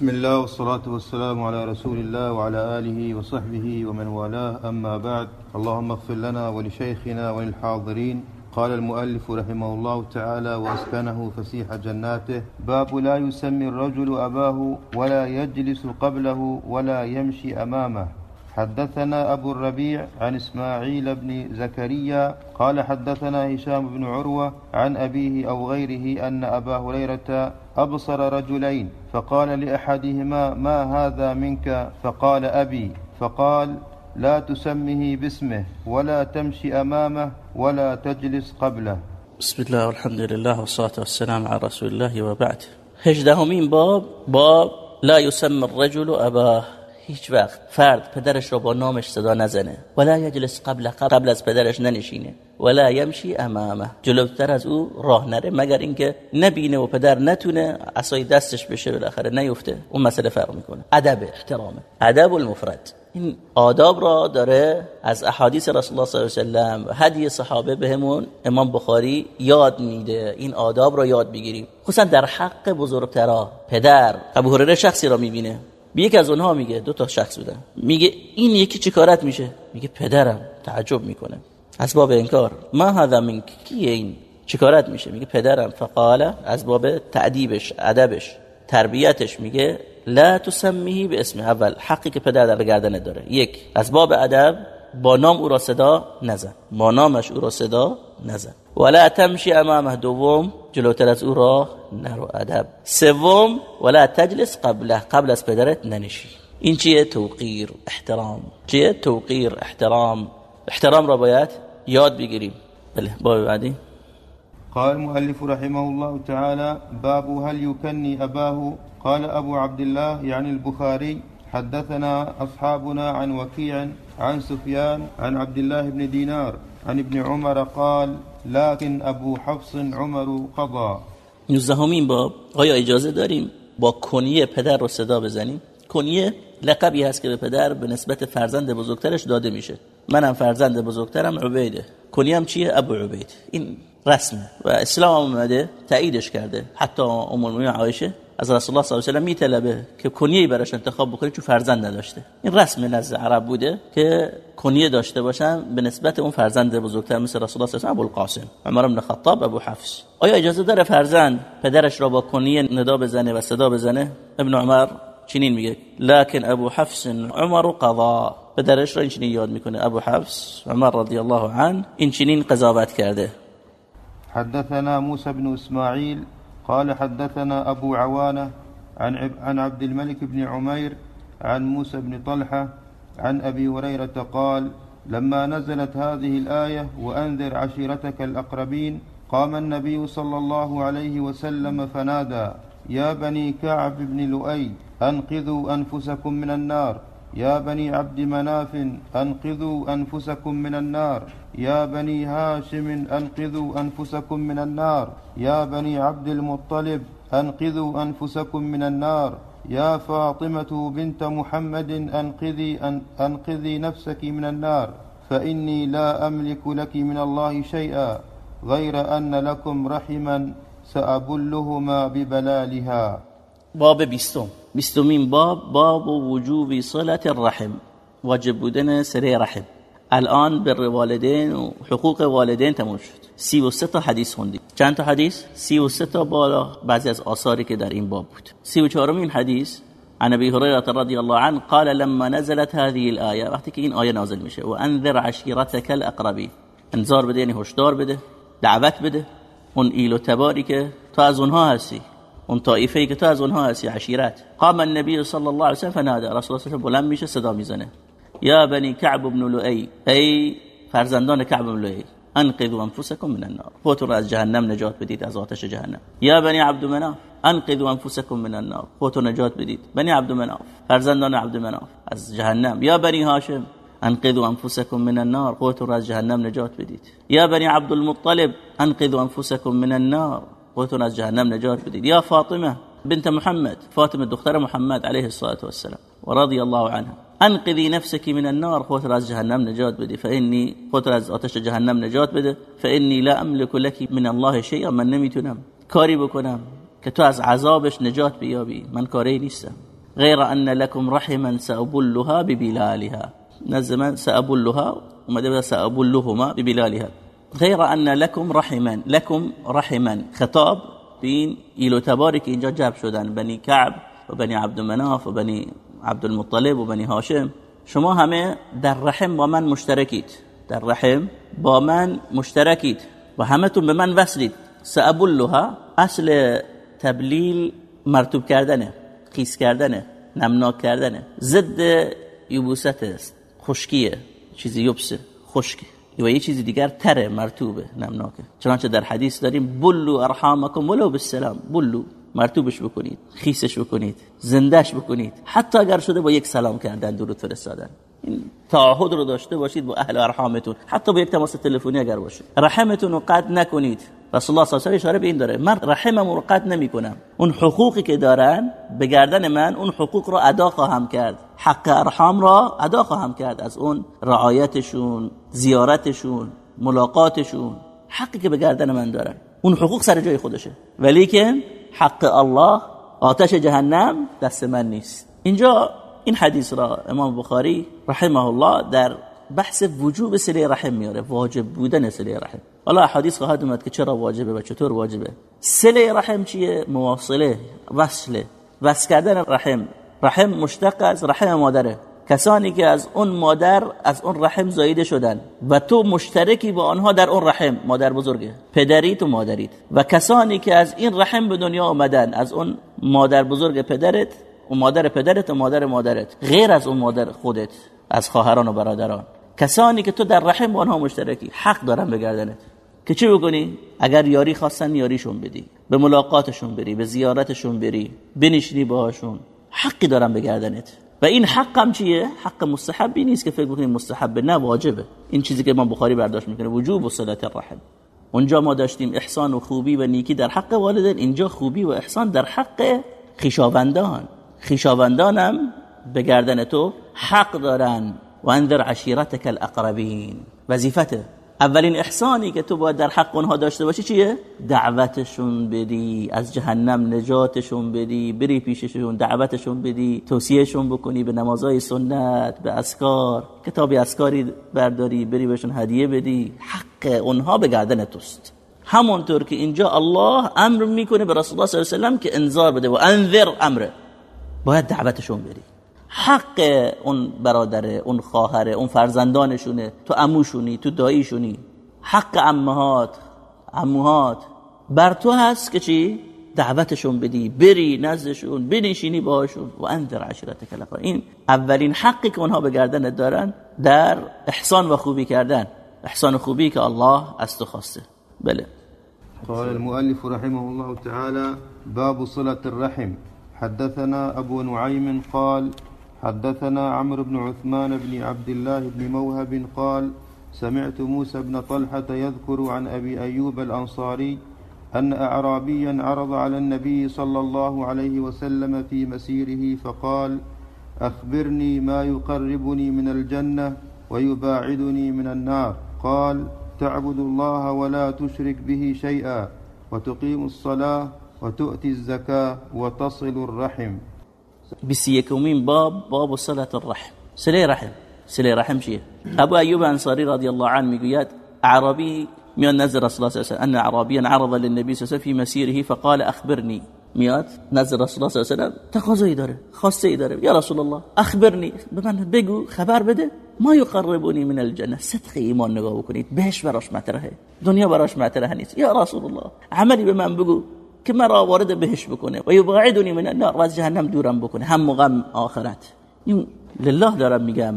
بسم الله والصلاة والسلام على رسول الله وعلى آله وصحبه ومن والاه. أما بعد اللهم اغفر لنا ولشيخنا وللحاضرين. قال المؤلف رحمه الله تعالى وأسكنه فسيح جناته. باب لا يسمي الرجل أباه ولا يجلس قبله ولا يمشي أمامه. حدثنا أبو الربيع عن إسماعيل بن زكريا قال حدثنا هشام بن عروة عن أبيه أو غيره أن أبا هريرة أبصر رجلين فقال لأحدهما ما هذا منك؟ فقال أبي فقال لا تسمه باسمه ولا تمشي أمامه ولا تجلس قبله بسم الله والحمد لله والصلاة والسلام على رسول الله وبعد. هجدهمین باب باب لا يسمى الرجل أباه. هیچ وقت فرد پدرش را با نامش صدا نزنه. ولا یجلس قبل قبل از پدرش ننشینه. ولا یمشی امامه. جلوتر از او راه نره مگر اینکه نبینه و پدر نتونه عصای دستش بشه بالاخره نیفته. اون مسئله فرق می‌کنه. ادب احترامه ادب المفرد. این آداب را داره از احادیث رسول الله صلی الله علیه و سلم. هدی صحابه بهمون امام بخاری یاد میده. این آداب را یاد بگیریم. خصوصا در حق بزرگترا پدر ابو هریره شخصی را می‌بینه. به یکی از اونها میگه دو تا شخص بودن. میگه این یکی چی کارت میشه؟ میگه پدرم تعجب می‌کنه. اسباب انکار. ما هذا من کیه این؟ چیکارت میشه؟ میگه پدرم. فقاله از باب تعدیبش ادبش تربیتش. میگه لا تسمیه به اسم اول. حقی که پدر در گردن داره. یک از باب ادب با نام او را صدا نزن. با نامش او را صدا نزن. ولا تمشی امامه. دوم جلوتر از او راه نرو ادب سوم ولا تجلس قبله قبل از پدرت ننشی این چیه توقیر احترام. چیه توقیر احترام. احترام را باید یاد بگیریم بله باب بعدی قال المؤلف رحمه الله تعالى باب هل يكني أباه؟ قال أبو عبد الله يعني البخاري حدثنا أصحابنا عن وكيع عن سفيان عن عبد الله بن دينار عن ابن عمر قال لكن أبو حفص عمر قضى. نوزدهمین باب. آیا اجازه داریم با کنیه پدر رو صدا بزنیم؟ کنیه لقبی هست که به پدر به نسبت فرزند بزرگترش داده میشه. منم فرزند بزرگترم عبیده. کنیه هم چیه؟ ابو عبید. این رسمه. و اسلام اومده تاییدش کرده. حتی ام المؤمنین عایشه. از رسول الله صلی الله علیه و میطلبه که کنیه براش انتخاب بکنه چون فرزند نداشته. این رسم نزد عرب بوده که کنیه داشته باشن به نسبت اون فرزند بزرگتر مثل رسول الله صلی الله علیه و ابو القاسم عمر بن خطاب ابو حفص. آیا اجازه داره فرزند پدرش را با کنیه ندا بزنه و صدا بزنه؟ ابن عمر چنین میگه لكن ابو حفص عمر قضا. پدرش را چنین یاد می‌کنه. ابو حفص عمر رضی الله عنه این چنین قضاوت کرده. حدثنا موسى بن إسماعيل قال حدثنا أبو عوانة عن عن عبد الملك بن عمير عن موسى بن طلحة عن أبي هريرة قال لما نزلت هذه الآية وأنذر عشيرتك الأقربين قام النبي صلى الله عليه وسلم فنادى يا بني كعب بن لؤي أنقذوا أنفسكم من النار. يا بني عبد مناف أنقذوا أنفسكم من النار. يا بني هاشم أنقذوا أنفسكم من النار. يا بني عبد المطلب أنقذوا أنفسكم من النار. يا فاطمة بنت محمد أنقذي أن أنقذي نفسك من النار. فإني لا أملك لك من الله شيئا غير أن لكم رحما سأبلهما ببلالها. باب بیستم. بیستمین باب باب وجوب صلت الرحم. واجب بودن سره رحم. الان بر والدین و حقوق والدین تموم شد. سی و سه تا حدیث خوندیم. چند تا حدیث؟ سی و سه تا بالا. بعضی از آثاری که در این باب بود. سی و چهارمین حدیث. عن ابي هريره رضي الله عنه قال لما نزلت هذه الايه وقتی که نازل میشه. و انذر عشیرتك الاقربین. انذار بده یعنی هشدار بده دعوت بده. اون ایل و تباری که تو از اونها هستی. اون طائفه ای که تو از اونها هستی عشیرت. قام النبی صلی الله علیه و سلم فنادى. رسول الله بلند میشه صدا می‌زنه. یا بنی کعب بن لؤی ای فرزندان کعب بن لؤی أنقذوا انفسکم من النار. خودتون را از جهنم نجات بدید از آتش جهنم. یا بنی عبد مناف أنقذوا انفسکم من النار. خودتون نجات بدید. بنی عبد مناف فرزندان عبد مناف از جهنم. یا بنی هاشم أنقذوا انفسکم من النار. خودتون را از جهنم نجات بدید. یا بنی عبد المطلب أنقذوا انفسکم من النار. خودتون از جهنم نجات بدید. یا فاطمه بنت محمد فاطمه دختر محمد عليه الصلاة والسلام. ورضي الله عنها. أنقذي نفسك من النار. خودت را از جهنم نجات بده فإني خودت را از آتش جهنم نجات بده فإني لا أملك لك من الله شيئا. من نمیتونم کاری بکنم که تو از عذابش نجات بیابی من کاری نیستم غیر أن لكم رحما سأبلها ببلالها. نزل من سأبلها اومده سأبلهما ببلالها. غیر أن لكم رحما. لكم رحما. خطاب بین ایلو تباری که اینجا جب شدن بنی کعب و بنی عبد مناف و بنی عبد المطلب و بنی هاشم شما همه در رحم با من مشترکید. در رحم با من مشترکید. و همتون به من وصلید. سأبلها اصل تبلیل مرتوب کردنه خیس کردنه نمناک کردنه. ضد یبوست است. خشکیه. چیزی یبسه. خشکی و یه چیزی دیگر تره مرتوبه نمناکه. چنانچه در حدیث داریم بلو ارحامکم ولو بالسلام. بلو. مرتوبش بکنید خیسش بکنید زندش بکنید. حتی اگر شده با یک سلام کردن درود فرستادن. این تعهد رو داشته باشید با اهل ارحامتون. حتی با یک تماس تلفنی اگر باشه. رحمتون رو قطع نکنید. رسول الله صلی الله علیه و اشاره به این داره. من رحمم رو قطع نمی‌کنم. اون حقوقی که دارن به گردن من اون حقوق رو ادا خواهم کرد. حق ارحام را ادا خواهم کرد. از اون رعایتشون زیارتشون ملاقاتشون. حقی که به گردن من دارن. اون حقوق سر جای خودشه. ولی که حق الله آتش جهنم دست من نیست. اینجا این حدیث را امام بخاری رحمه الله در بحث وجوب سله رحم میاره واجب بودن سله رحم. حالا حدیث خواهد اومد که چرا واجبه و چطور واجبه. سله رحم چیه؟ مواصله وصله. وصل کردن رحم. رحم مشتق از رحم مادره. کسانی که از اون مادر از اون رحم زایده شدن و تو مشترکی با آنها در اون رحم مادر بزرگه. پدریت و مادریت. و کسانی که از این رحم به دنیا آمدن از اون مادر بزرگ پدرت و مادر پدرت و مادر مادرت غیر از اون مادر خودت از خواهران و برادران. کسانی که تو در رحم با آنها مشترکی حق دارن بگردنت که چی بکنی؟ اگر یاری خواستن یاریشون بدی. به ملاقاتشون بری به زیارتشون بری. بنشینی باهاشون. حقی دارن بگردنت و این حق هم چیه؟ حق مستحبی نیست که فکر بکنید مستحب نه واجبه. این چیزی که امام بخاری برداشت می‌کنه وجوب و صلات الرحم. اونجا ما داشتیم احسان و خوبی و نیکی در حق والدین اینجا خوبی و احسان در حق خیشاوندان. خیشاوندانم به گردن تو حق دارن. و انذر عشیرتک الاقربین. وظیفته. اولین احسانی که تو باید در حق اونها داشته باشی چیه؟ دعوتشون بدی از جهنم نجاتشون بدی بری پیششون دعوتشون بدی توصیهشون بکنی به نمازهای سنت به اسکار کتابی اسکاری برداری بری بهشون هدیه بدی. حق اونها به گردن توست. همونطور که اینجا الله امر می‌کنه به رسول الله صلی الله علیه و که انذار بده و انذر امره. باید دعوتشون بری. حق اون برادره اون خواهره اون فرزندانشونه. تو اموشونی تو داییشونی. حق امهات اموهات. بر تو هست که چی؟ دعوتشون بدی. بری نزدشون بنشینی باشون. و انذر عشیرتک این اولین حقی که اونها به گردن دارن در احسان و خوبی کردن. احسان و خوبی که الله از تو خواسته. بله. قال المؤلف رحمه الله تعالى باب صلة الرحم. حدثنا أبو نعيم قال حدثنا عمرو بن عثمان بن عبد الله بن موهب قال سمعت موسى بن طلحة يذكر عن أبي أيوب الأنصاري أن أعرابيا عرض على النبي صلى الله عليه وسلم في مسيره فقال أخبرني ما يقربني من الجنة ويباعدني من النار. قال تعبد الله ولا تشرك به شيئا وتقيم الصلاة وتؤتي الزكاة وتصل الرحم. بیسی باب باب صلت الرحم. سله رحم. سله رحم چیه ابو ایوب انصاری رضی الله عنه می‌گوید عربی میاد نزد رسول الله الله علیه و ان عربیا عرض للنبي صلی الله في مسيره فقال اخبرني میاد نزد رسول الله صلی الله علیه و تقاضایی داره خواسته داره یا رسول الله اخبرنی به من خبر بده. ما یقربونی من الجنه صدق ایمان نگاه بکنید بهش براش مطرحه دنیا براش مطرح نیست یا رسول الله. عملی به من که مرا وارد بهش بکنه. و یبعدنی من النار. و از جهنم دورم بکنه. هم غم آخرت. این لله دارم میگم.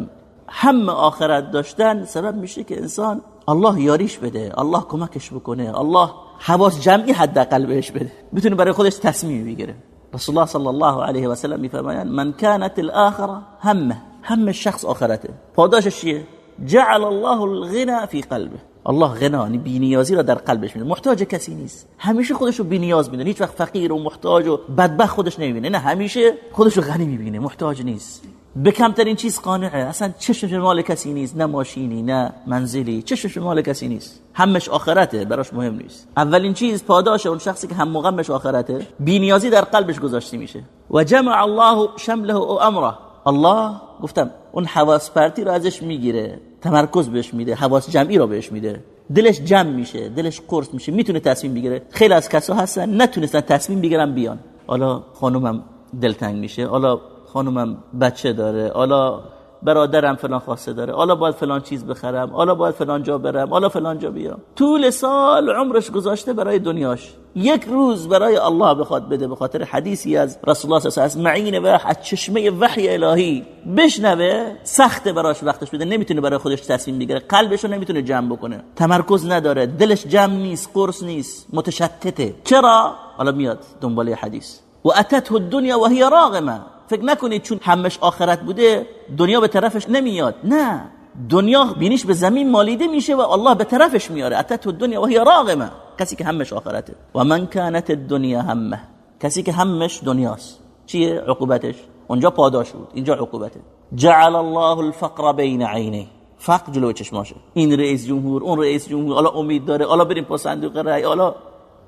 هم آخرت داشتن سبب میشه که انسان الله یاریش بده. الله کمکش بکنه. الله حواس جمعی حداقل بهش بده. بتونه برای خودش تصمیم بگیره. رسول الله صلی الله علیه و سلم میفرمایند من كانت الاخره همه. هم شخص آخرته. پاداشش چیه؟ جعل الله الغنى في قلبه. الله غنا یعنی بینیازی را در قلبش میده محتاج کسی نیست. همیشه خودش رو بینیاز می‌دونه هیچ وقت فقیر و محتاج و بدبخت خودش نمی‌بینه. نه همیشه خودش رو غنی می‌بینه. محتاج نیست. به کمترین چیز قانعه اصلا چشمش مال کسی نیست. نه ماشینی نه منزلی. چشمش مال کسی نیست. همش آخرته. براش مهم نیست. اولین چیز پاداش اون شخصی که هم مغمش آخرته. بینیازی در قلبش گذاشته میشه. و جمع الله شمله و امره. الله گفتم اون حواس پرتی رو ازش می‌گیره. تمرکز بهش میده حواس جمعی رو بهش میده. دلش جمع میشه دلش قرص میشه می‌تونه تصمیم بگیره. خیلی از کسا هستن نتونستن تصمیم بگیرن بیان. حالا خانومم دلتنگ میشه حالا خانومم بچه داره حالا برادرم فلان خواسته داره. حالا باید فلان چیز بخرم. حالا باید فلان جا برم. حالا فلان جا بیام. طول سال عمرش گذاشته برای دنیاش. یک روز برای الله بخواد بده به خاطر حدیثی از رسول الله صلی الله علیه و معین و از چشمه وحی الهی. بشنوه سخت براش وقتش بده. نمی‌تونه برای خودش تصمیم بگیره. قلبش رو نمی‌تونه جمع بکنه. تمرکز نداره. دلش جمع نیست قرص نیست متشتته. چرا؟ حالا میاد دنبال حدیث. و اتته الدنیا و هی راغمه فکر نکنید چون همش آخرت بوده دنیا به طرفش نمیاد. نه. دنیا بینیش به زمین مالیده میشه و الله به طرفش میاره. اتت دنیا و هی راغمه. کسی که همش آخرته. و من کانت الدنیا همه. کسی که همش دنیاست. چیه؟ عقوبتش. اونجا پاداش بود. اینجا عقوبته. جعل الله الفقر بین عینه فقر جلو چشماشه. این رئیس جمهور اون رئیس جمهور. حالا امید داره. حالا بریم پس صندوق رأی. حالا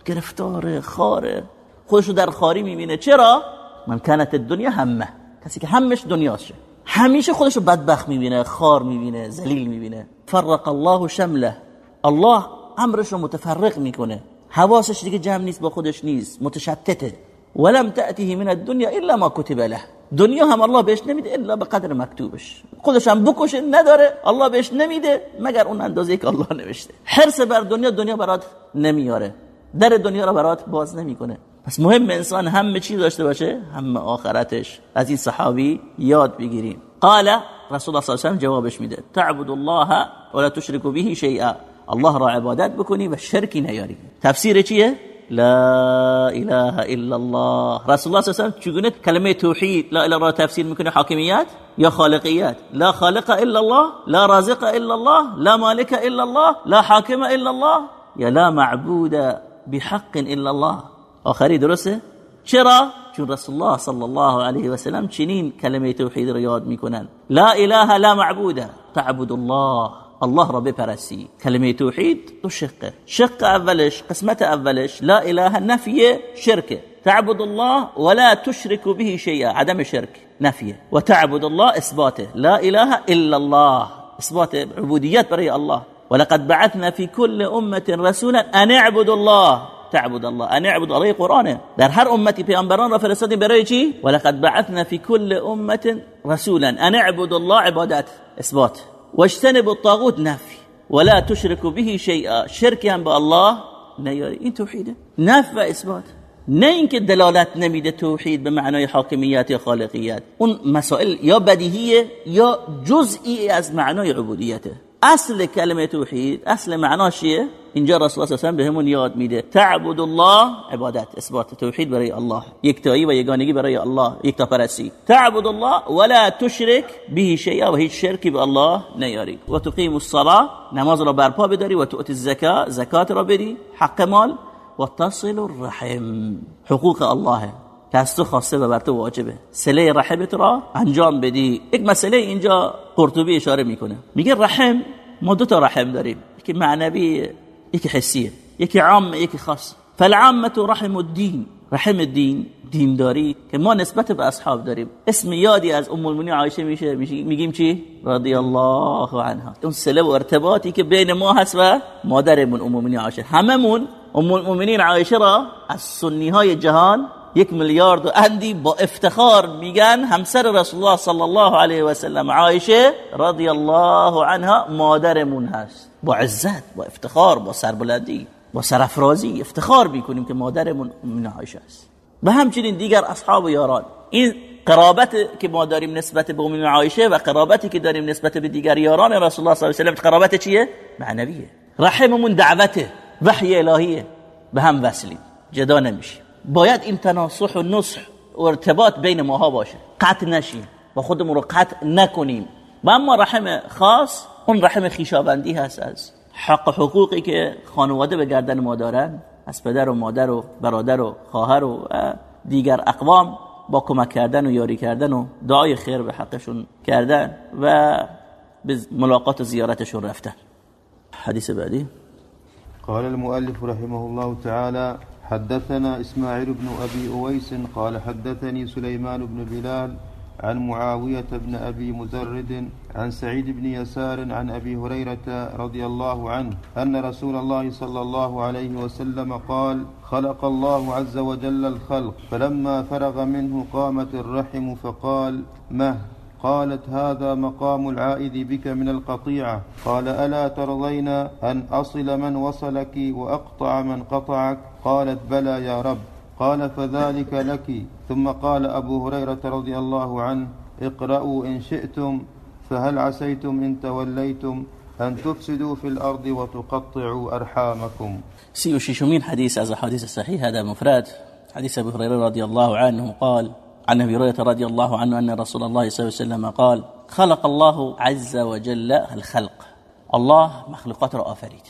گرفتاره خاره. خودشو در خاری می‌بینه. چرا؟ من کانت الدنیا همه. کسی که همش دنیاشه. همیشه خودشو بدبخت می‌بینه خار می‌بینه ذلیل می‌بینه. فرق الله شمله. الله امرش متفرق می‌کنه. حواسش دیگه جمع نیست با خودش نیست. متشتته. ولم تأتیه من الدنیا الا ما كتب له. دنیا هم الله بهش نمیده الا به قدر مکتوبش. خودش هم بکشه نداره. الله بهش نمیده مگر اون اندازه که الله نوشته. حرس بر دنیا دنیا برات نمیاره. در دنیا رو برات باز نمی‌کنه. پس مهم انسان همه چی داشته باشه همه آخرتش. از این صحابی یاد بگیریم. قال رسول الله صلی الله علیه و جوابش میده. تعبد الله ولا تشرك به شیئا الله را عبادت بکنی و شرکی نیاری. تفسیر چیه؟ لا اله الا الله. رسول الله صلی الله علیه و چگونه کلمه توحید لا اله را تفسیر میکنه؟ حاکمیت یا خالقیت؟ لا خالق الا الله لا رازق الا الله لا مالک الا الله لا حاکم الا الله یا لا معبود بحق الا الله؟ آخری درسته چرا؟ چون رسول الله صلی الله علیه و سلم چنین کلمه توحید رو یاد میکنن. لا اله لا معبود. تعبد الله. الله را بپرستی. کلمه توحید دو شقه. شق اولش قسمت اولش لا اله نفی شرکه تعبد الله ولا تشرك به شيئا عدم شرك نفيه وتعبد الله اثباته. لا اله الا الله. اثبات عبوديات بري الله. ولقد بعثنا في كل أمة رسولا أن اعبدوا الله. تعبد الله. ان اعبد الله قرآنه. در هر امتی پیامبران را فرستادیم برای چی؟ ولقد بعثنا في كل امه رسولا ان اعبد الله عبادت اثبات. واجتنب الطاغوت نفی. ولا تشرك به شيئا شرک هم به الله نیاری. این توحیده. نفی و اثبات. نه اینکه دلالت نمیده توحید به معنای حاکمیت یا خالقیت. اون مسائل یا بدیهیه یا جزئی از معنای عبودیته. اصل کلمه توحید اصل معناشیه اینجا رسول الله صلی یاد میده. تعبد الله عبادت اثبات توحید برای الله. یکتایی و یگانگی برای الله یکتا پرستی تعبد الله ولا تشرک به شیئا و هیچ شرکی به الله نیاری. و تقیم الصلاه نماز را برپا بداری و تؤتی الزکات زکات را بدی حق مال و تصل الرحم حقوق الله که از تو و واجبه سله رحمت را انجام بدی یک مسئله اینجا قرطبی اشاره می‌کنه میگه رحم ما دو تا رحم داریم یکی معنوی یکی حسیه یکی عام یکی خاص. فالعامه رحم الدین رحم الدین دینداری که ما نسبت به اصحاب داریم اسم یادی از ام المؤمنین عایشه میشه میگیم چی رضی الله عنها. اون سله و ارتباطی که بین ما هست و مادرمون ام المؤمنین عایشه هممون ام المؤمنین عایشه را از سنی های جهان یک میلیارد و اندی با افتخار میگن همسر رسول الله صلی الله علیه و سلم عایشه رضی الله عنها مادرمون هست. با عزت با افتخار با سربلندی با سرافرازی افتخار می‌کنیم که مادرمون من عایشه است. و همچنین دیگر اصحاب و یاران. این قرابت که ما داریم نسبت به ام عایشه و قرابتی که داریم نسبت به دیگر یاران رسول الله صلی الله علیه و قرابت چیه؟ معنویه. رحممون دعوته وحی الهیه. به هم وصلیم. جدا نمیشیم. باید این تناصح و نصح و ارتباط بین ماها باشه. قطع نشیم. و خودمون رو قطع نکنیم. و اما رحم خاص اون رحم خیشابندی هست از حق حقوقی که خانواده به گردن ما دارن. از پدر و مادر و برادر و خواهر و دیگر اقوام با کمک کردن و یاری کردن و دعای خیر به حقشون کردن و به ملاقات و زیارتشون رفتن. حدیث بعدی. قال المؤلف رحمه الله تعالى حدثنا إسماعيل بن أبي أويس قال حدثني سليمان بن بلال عن معاوية بن أبي مزرد عن سعيد بن يسار عن أبي هريرة رضي الله عنه أن رسول الله صلى الله عليه وسلم قال خلق الله عز وجل الخلق فلما فرغ منه قامت الرحم فقال مه قالت هذا مقام العائد بك من القطيعة قال ألا ترضين أن أصل من وصلك وأقطع من قطعك؟ قالت بلى يا رب. قال فذلك لك. ثم قال أبو هريرة رضي الله عنه اقرأوا إن شئتم فهل عسيتم إن توليتم أن تفسدوا في الأرض وتقطعوا أرحامكم. سي وشيشمين حديث از حديث الصحيح هذا مفرد حديث أبي هريرة رضي الله عنه قال عن أبي هريرة رضي الله عنه أن رسول الله صلى الله عليه وسلم قال خلق الله عز وجل الخلق الله مخلوقات را آفرید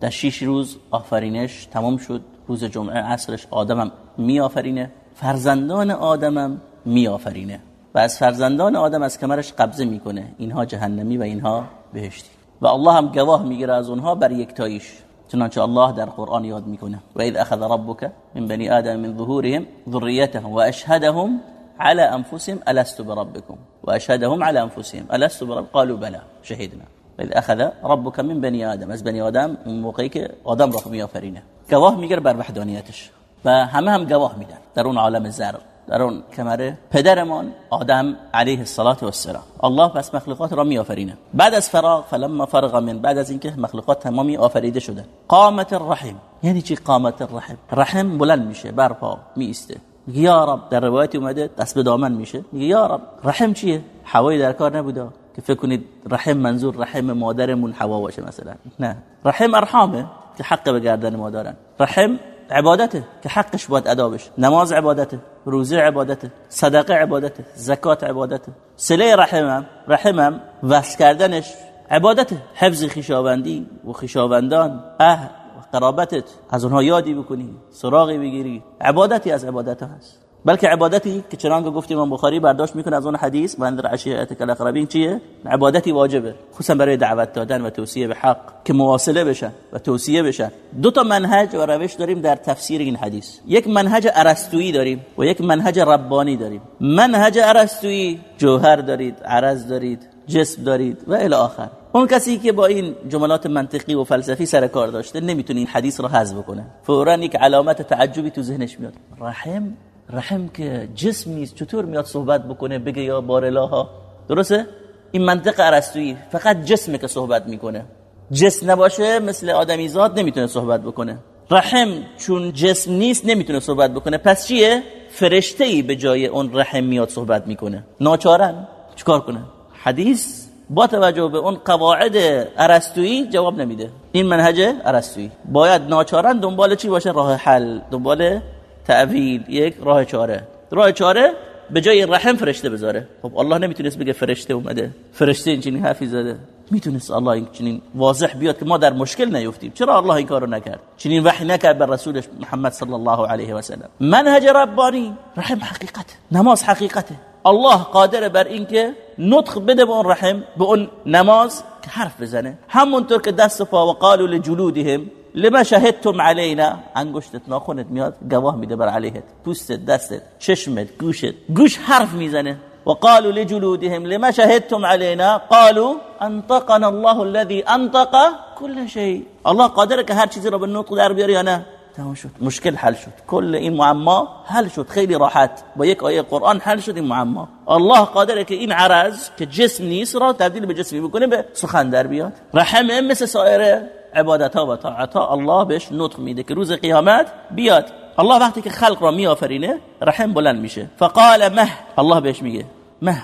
در شیش روز آفرینش تمام شد روز جمعه عصرش آدمم می آفرینه فرزندان آدمم می آفرینه و از فرزندان آدم از کمرش قبضه می‌کنه. اینها جهنمی و اینها بهشتی. و الله هم گواه می‌گیره از اونها بر یکتاییش. چنانچه الله در قرآن یاد می‌کنه. و اذ اخذ ربك من بني آدم من ظهورهم ذريتهم و اشهدهم على انفسهم الست بربكم و اشهدهم على انفسهم الست برب قالوا بلا شهدنا و اذ اخذ ربك من بني آدم. از بنی آدم اون موقعی که آدم را میآفرینه. گواه می‌گیره بر وحدانیتش و همه هم گواه میدن. در اون عالم زر در اون کمره پدرمان آدم علیه الصلاة و السلام الله پس مخلوقات را می آفرینه بعد از فراغ فلما فرغ من بعد از اینکه مخلوقات تمامی آفریده شده. قامت الرحم. یعنی چی قامت الرحم؟ رحم بلند میشه برپا می ایسته یا رب در روایت اومده دست به دامن میشه. میگه یا رب رحم چیه؟ حوایی در کار نبوده. که فکر کنید رحم منظور رحم مادرمون حوا باشه مثلا. نه. رحم ارحامه که حق به گردن ما دارن. رحم عبادته که حقش باید ادا بشه. نماز عبادته روزه عبادته صدقه عبادته زکات عبادته. سله رحمم رحمم وصل کردنش عبادته. حفظ خیشاوندی و خیشاوندان اهل و قرابتت. از اونها یادی بکنی سراغی بگیری. عبادتی از عبادت هست. بلکه عبادتی که چنانکه گفتیم امام بخاری برداشت می‌کنه از اون حدیث و اندر عشیرتک الاقربین چیه؟ عبادتی واجبه خصوصا برای دعوت دادن و توصیه به حق که مواصله بشن و توصیه بشن. دو تا منهج و روش داریم در تفسیر این حدیث. یک منهج ارسطویی داریم و یک منهج ربانی داریم. منهج ارسطویی جوهر دارید عرض دارید جسم دارید و الی آخر. اون کسی که با این جملات منطقی و فلسفی سر کار داشته نمی‌تونه این حدیث رو حذف کنه فورا یک علامت تعجبی تو ذهنش میاد. رحم؟ رحم که جسم نیست چطور میاد صحبت بکنه بگه یا بارلاها درسته؟ این منطق ارسطویی فقط جسمه که صحبت می‌کنه. جسم نباشه مثل آدمیزاد نمی‌تونه صحبت بکنه. رحم چون جسم نیست نمی‌تونه صحبت بکنه. پس چیه؟ فرشته ای به جای اون رحم میاد صحبت می‌کنه. ناچارن. چیکار کنه؟ حدیث با توجه به اون قواعد ارسطویی جواب نمیده. این منهج ارسطویی. باید ناچارن دنبال چی باشه؟ راه حل. دنبال تعویل یک راه چاره. راه چاره به جای رحم فرشته بذاره. خب الله نمی‌تونست بگه فرشته اومده. فرشته این چنین حرفی زده. می‌تونست الله این چنین واضح بیاد که ما در مشکل نیفتیم. چرا الله این کارو نکرد؟ چنین وحی نکرد بر رسولش محمد صلی الله علیه و سلم. منهج ربانی. رحم حقیقت. نماز حقیقته. الله قادر بر اینکه نطق بده به اون رحم به اون نماز که حرف بزنه. همونطور که دست پا و قالوا لجلودهم لما شهدتم علینا انگشتت ناخونت میاد گواه میده بر علیهت. پوستت دستت چشمت گوشت. گوش حرف می‌زنه. وقالوا لجلودهم لما شهدتم علينا؟ قالوا انطقنا الله الذي انطق كل شيء. الله قادر که هر چیزی رو به نطق در بیاره یا نه؟ تمام شد. مشکل حل شد. کل این معما حل شد. خیلی راحت. با یک آیه قرآن حل شد این معما. الله قادره که این عرض که جسم نیست را تبدیل به جسمی بکنه به سخن در بیاد. رحمه مثل سایر عبادت ها و طاعت ها الله بهش نطق میده که روز قیامت بیاد. الله وقتی که خلق را میآفرینه رحم بلند میشه. فقال مه. الله بهش میگه مه.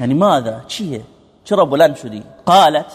یعنی ماذا؟ چیه؟ چرا بلند شدی؟ قالت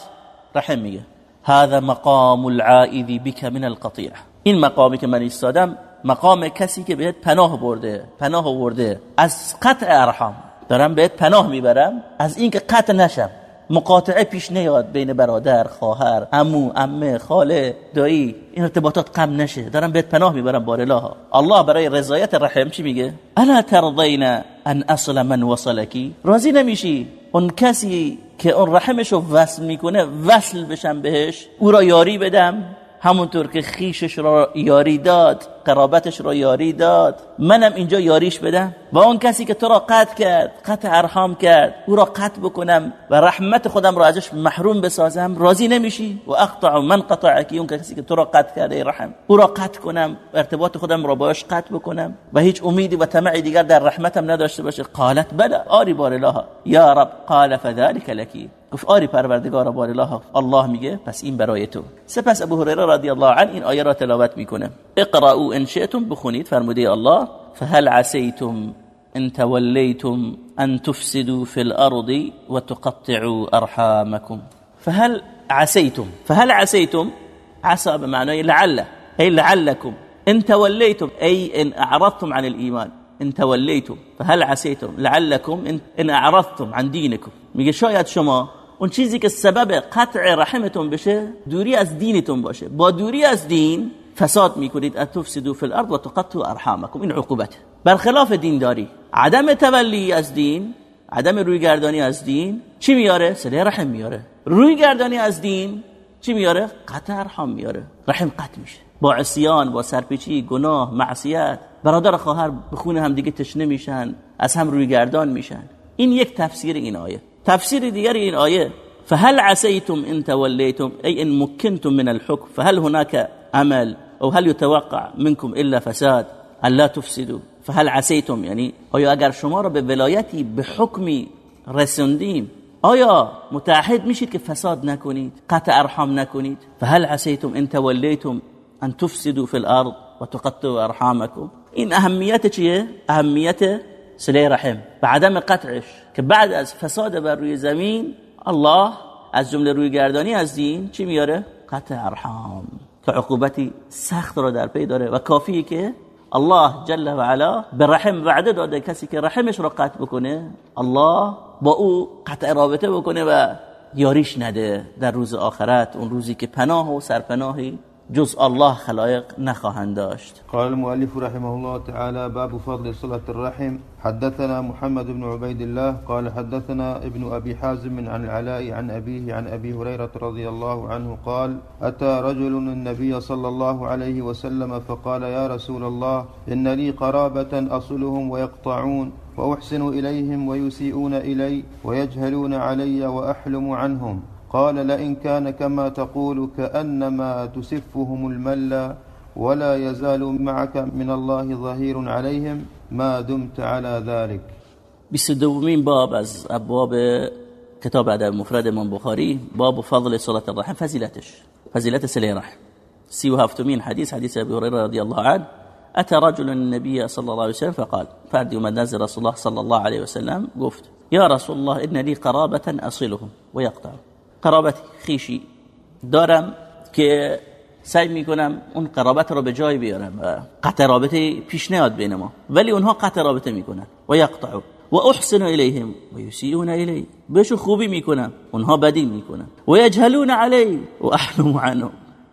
رحم میگه هذا مقام العائذ بك من القطيع. این مقامی که من ایستادم مقام کسی که بهت پناه برده پناه برده از قطع ارحام. دارم بهت پناه می‌برم از اینکه قطع نشم. مقاطعه پیش نیاد بین برادر خواهر عمو عمه خاله دایی. این ارتباطات قم نشه. دارم بهت پناه می‌برم بارلاها. الله برای رضایت رحم چی میگه؟ الا ترضینا ان اصل من وصلکی راضی نمیشی. اون کسی که اون رحمش رو وصل می‌کنه وصل بشم بهش. او را یاری بدم. همونطور که خیشش را یاری داد. قرابتش را یاری داد. منم اینجا یاریش بدم. و اون کسی که تو را قطع کرد قطع ارحام کرد او را قطع بکنم و رحمت خودم را ازش محروم بسازم راضی نمیشی؟ و اقطع من قطعکی اون کسی که تو را قطع کرده رحم. او را قطع کنم ارتباط خودم را باش قطع بکنم و هیچ امیدی و طمعی دیگر در رحمتم نداشته باشه. قالت بلا آری بار الله یا رب قال فذلك لکی گفت آری پروردگار بار الله الله میگه پس این برای تو. سپس ابو هریره رضی الله عنه این آیه را تلاوت می‌کنه. اقرأوا إن شئتم بخونید فرموده الله فهل عسيتم إن توليتم أن تفسدوا في الأرض وتقطعوا أرحامكم؟ فهل عسيتم؟ فهل عسيتم؟ عسى بمعنى لعل أي لعلكم. إن توليتم أي إن أعرضتم عن الإيمان. إن توليتم فهل عسيتم؟ لعلكم إن أعرضتم عن دينكم. میگه شاید شما؟ اون چیزی که سبب قطع رحمتون بشه دوری از دینتون باشه. با دوری از دین فساد می‌کنید. اتفسدوا فی الارض و تقطعوا ارحامکم این عقوبت. برخلاف دینداری عدم تولی از دین عدم رویگردانی از دین چی میاره؟ صله رحم میاره. رویگردانی از دین چی میاره؟ قطع ارحام میاره. رحم قطع میشه. با عصیان با سرپیچی گناه معصیت. برادر خواهر بخونه هم دیگه تشنه میشن از هم رویگردان میشن. این یک تفسیر این آیه. تفسیر دیگر این آیه فهل عسيتم ان توليتم اي ان مكنتم من الحكم فهل هناك امل أو هل يتوقع منكم إلا فساد؟ الا تفسدوا؟ فهل عسيتم؟ یعنی آیا اگر شما را به ولایتی به حکمی رسوندیم آیا متعهد میشید که فساد نکنید قطع أرحام نکنید فهل عسيتم إن توليتم أن تفسدوا في الأرض وتقطعوا أرحامكم؟ این اهمیت چیه اهمیت سله رحم. و عدم قطعش که بعد أز فساد بر روی زمین الله أز جملة روی گردانی أز دین چی میاره قطع أرحام. عقوبتی سخت را در پی داره و کافیه که الله جل و علا به رحم وعده داده کسی که رحمش را قطع بکنه الله با او قطع رابطه بکنه و یاریش نده در روز آخرت اون روزی که پناه و سرپناهی جز الله خلائق نخواهند داشت. قال المؤلف رحمه الله تعالى باب فضل صلة الرحم. حدثنا محمد بن عبيد الله قال حدثنا ابن أبي حازم عن العلاء عن أبيه عن أبي هريرة رضي الله عنه قال أتى رجل النبي صلى الله عليه وسلم فقال يا رسول الله إن لي قرابة أصلهم ويقطعون وأحسن إليهم ويسيئون إلي ويجهلون علي وأحلم عنهم. قال لئن كان كما تقول كأنما تسفهم الملا ولا يزال معك من الله ظهير عليهم ما دمت على ذلك. بیست دومین باب از ابواب کتاب ادب مفرد من بخاری باب فضل صلاة الرحم فزيلتش فزيلت سلی رحم. سی و هفتمین حدیث حدیث ابی هريره رضی الله عنه اتى رجل النبي صلى الله عليه وسلم فقال فردي اومد نزل رسول الله صلى الله عليه وسلم گفت يا رسول الله ان لي قرابة اصلهم ويقطع قرابت خیشی دارم که سعی می‌کنم اون قرابت رو به جای بیارم و قطع رابطه پیش نیاد بین ما. ولی اونها قطع رابطه می‌کنن و یقطعو و احسن الیهم و یسیئون الی بهش خوبی می‌کنم اونها بدی می‌کنن. و یجهلون علی و احلم عنهم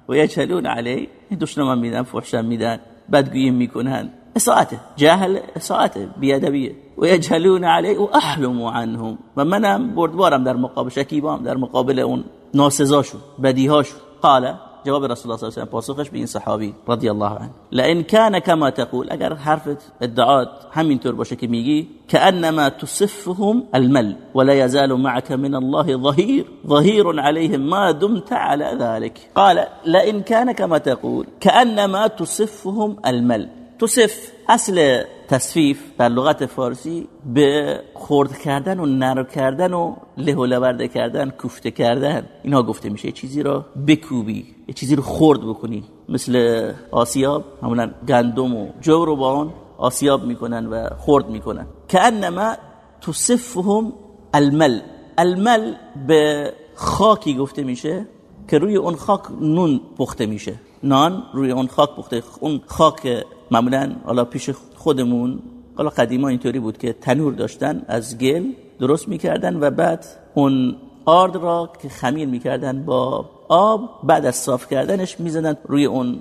و یجهلون علی دشنام میدن فحشم میدن بدگویی می‌کنن. اساعته جهل اساعته بیادبیه و یجهلون علی و احلم عنهم و منم بردبارم در مقابل شکیبام در مقابل اون ناسزاشون بدیهاشون قال جواب رسول الله صلی الله علیه و پاسخش به این صحابی رضی الله عنه. لئن كان كما تقول اگر حرفت ادعات همینطور باشه که میگی كانما تصفهم المل ولا يزال معك من الله ظهير ظهير عليهم ما دمت على ذلك قال لئن كان كما تقول كانما تصفهم المل. تصف اصل تصفیف در لغت فارسی به خورد کردن و نرم کردن و له و کردن کوفته کردن. اینها گفته میشه. چیزی را بکوبی یه چیزی رو خورد بکنی. مثل آسیاب همونا گندم و جو رو با آن آسیاب می‌کنن و خورد می‌کنن. که انما تصفهم المل. المل به خاکی گفته میشه که روی اون خاک نون پخته میشه. نان روی اون خاک پخته. اون خاک معمولا حالا پیش خودمون حالا قدیما اینطوری بود که تنور داشتن از گل درست می‌کردن و بعد اون آرد را که خمیر می‌کردن با آب بعد از صاف کردنش می‌زدن روی اون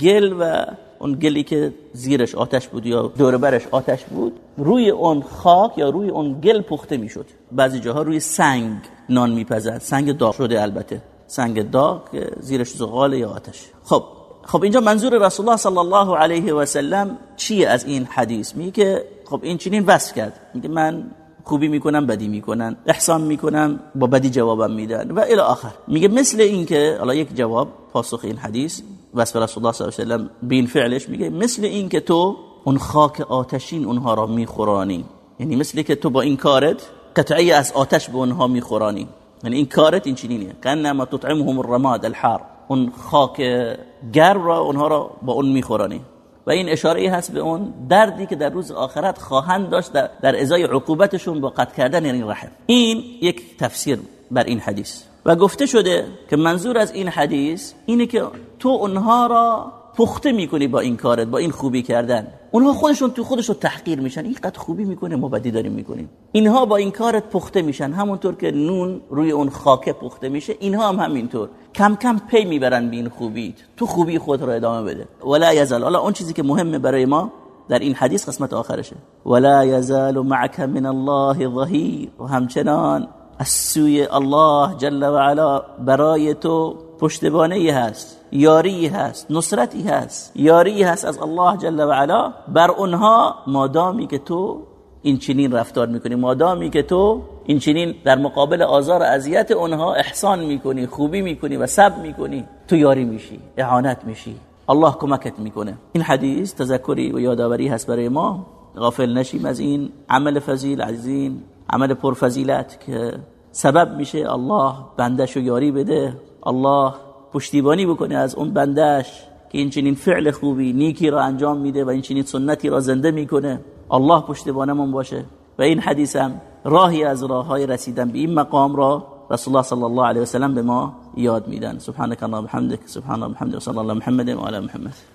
گل و اون گلی که زیرش آتش بود یا دور برش آتش بود روی اون خاک یا روی اون گل پخته می‌شد. بعضی جاها روی سنگ نان میپزد. سنگ داغ شده البته. سنگ داغ زیرش زغال یا آتش. خب خب اینجا منظور رسول الله صلی الله علیه و سلم چیه از این حدیث؟ میگه که خب این چنین وصف کرد. میگه من خوبی می‌کنم بدی می‌کنن احسان می‌کنم با بدی جوابم میدن و الی آخر. میگه مثل این که حالا یک جواب پاسخ این حدیث وصف رسول الله صلی الله علیه و سلم بین فعلش میگه مثل این که تو اون خاک آتشین اونها را میخورانی. یعنی مثل که تو با این کارت قطعی از آتش به اونها میخورانی. یعنی این کارت این چنینه کانما تطعمهم الرماد الحار. اون خاک گرم را اونها را با اون میخورانی. و این اشاره هست به اون دردی که در روز آخرت خواهند داشت در, ازای عقوبتشون با قطع کردن یعنی رحم. این یک تفسیر بر این حدیث. و گفته شده که منظور از این حدیث اینه که تو اونها را پخته می‌کنی با این کارت با این خوبی کردن. اونها خودشون تو خودشون تحقیر میشن. این قد خوبی می‌کنه ما بدی داریم می‌کنیم. اینها با این کارت پخته میشن. همونطور که نون روی اون خاکه پخته میشه اینها هم همینطور. کم کم پی می‌برن به این خوبیت. تو خوبی خود را ادامه بده. ولا یزال. حالا اون چیزی که مهمه برای ما در این حدیث قسمت آخرشه. ولا یزال معك من الله ظهیر. و همچنان از سوی الله جل و علا برای تو پشتبانه هست یاری هست نصرتی هست. یاری هست از الله جل و علا. بر اونها مادامی که تو این چنین رفتار می‌کنی مادامی که تو این چنین در مقابل آزار و اذیت اونها احسان می‌کنی خوبی می‌کنی و صبر می‌کنی تو یاری میشی اعانت میشی. الله کمکت می‌کنه. این حدیث تذکری و یادآوری هست برای ما. غافل نشیم از این عمل فضیل از این عمل پرفضیلت که سبب میشه الله بندش یاری بده. الله پشتیبانی بکنه از اون بندش که این چنین فعل خوبی نیکی را انجام میده و این چنین سنتی را زنده می‌کنه. الله پشتیبانمون باشه. و این حدیث هم راهی از راه های رسیدن به این مقام را رسول الله صلی الله علیه و سلم به ما یاد میدن. سبحانك اللهم وبحمدك سبحان الله وبحمده وصلى الله محمد وعلى محمد.